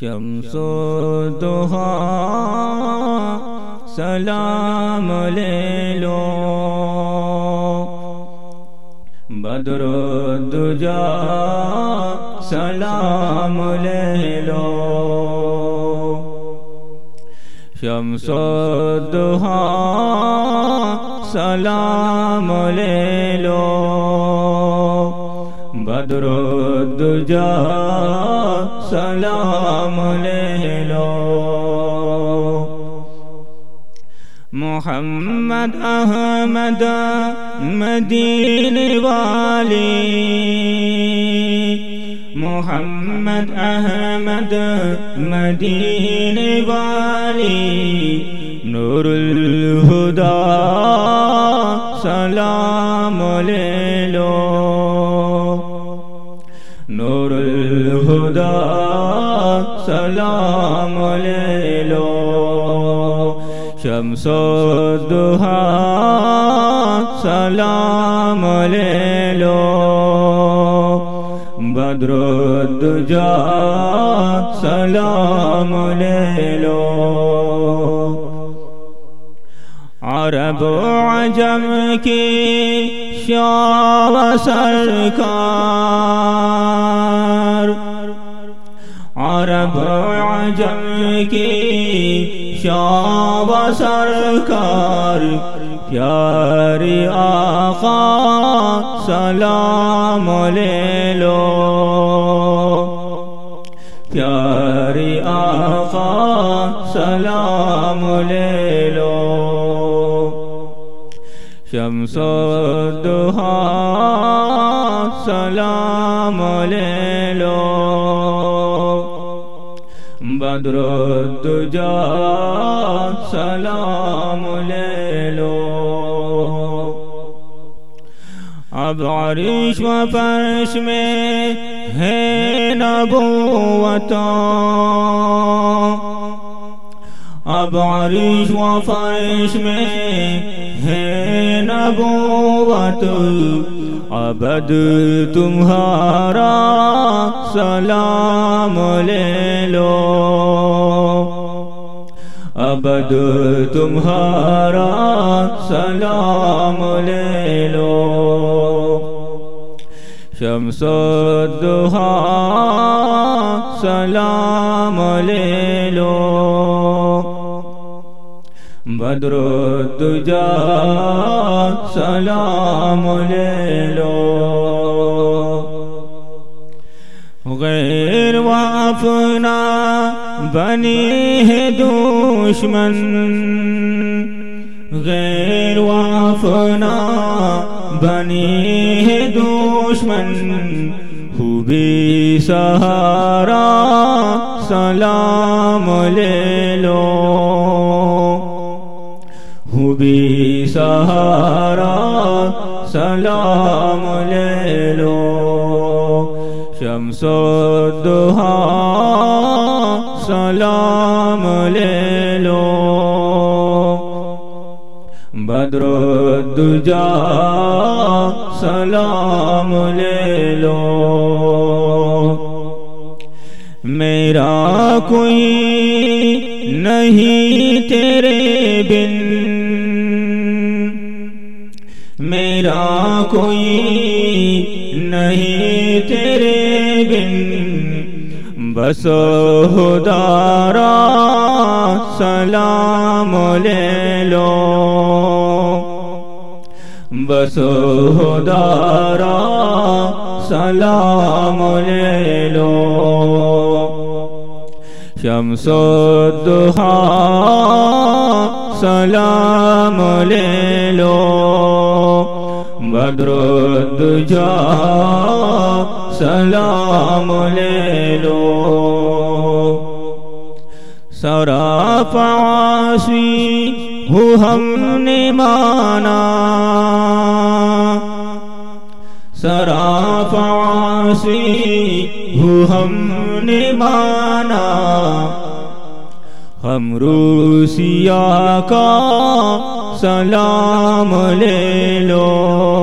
شمس و دہا سلام لے لو۔ بدر دجا سلام لے لو۔ شمس و دہا سلام لے لو۔ بدر و سلام لے لو۔ محمد احمد مدین والی۔ محمد احمد مدین والی۔ نور الہدا سلام لے خدا سلام لے لو شمس و دہا سلام لے لو بدر جا سلام لے عرب و عجم کی شاہ سرکار۔ عرب عجم کی شاہ سرکار۔ پیاری آقا، سلام لے لو۔ پیاری آقا، سلام لے لو۔ شمس و دہا سلام لے لو بدر و دجا سلام لے لو اب عرش و فرش میں ہے نبوت اب عرش و فرش میں ہے نبوت۔ عبد تمہارا سلام لے لو۔ عبد تمہارا سلام لے لو۔ شمس و سلام لے لو۔ بدر و دجا سلام لے لو غیر و اپنا بنی ہے دشمن. غیر و اپنا بنی ہے دشمن. خوبی سہارا، سلام لے لو خوبی سہارا، سلام لے لو۔ شمس و دہا سلام لے لو۔ بدر دجا سلام لے لو۔ میرا کوئی نہیں تیرے بن۔ میرا کوئی نہیں تیرے بن۔ بس خدارا سلام لے لو۔ بس خدارا سلام لے لو۔ شمس و دہا سلام لے و دجا سلام لے لو۔ سرا پاسی ہو ہم نے مانا۔ سرا پاسی ہو ہم نے مانا۔ ہم روسیا کا سلام لے لو۔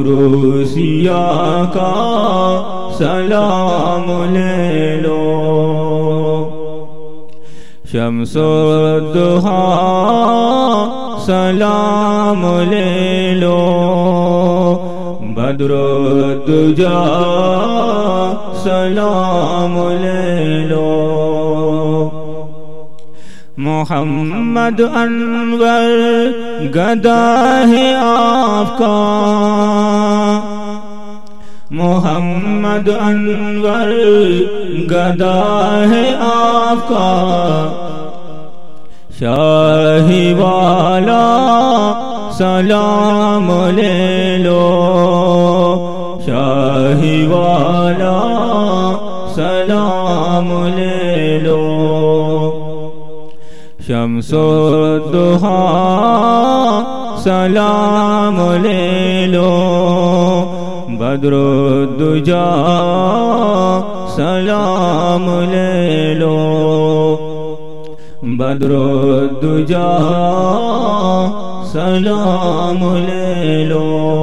روسیا کا سلام لے لو۔ شمس الدہا سلام لے لو۔ بدر الدجا سلام لے لو۔ محمد انور گدا ہے آپ کا محمد انور گدا ہے آپ کا۔ شاہی والا سلام لے لو۔ شاہی والا سلام لے لو۔ شمس الدہا سلام لے لو۔ بدرو الدجا سلام لے لو۔ بدر جا سلام لے لو۔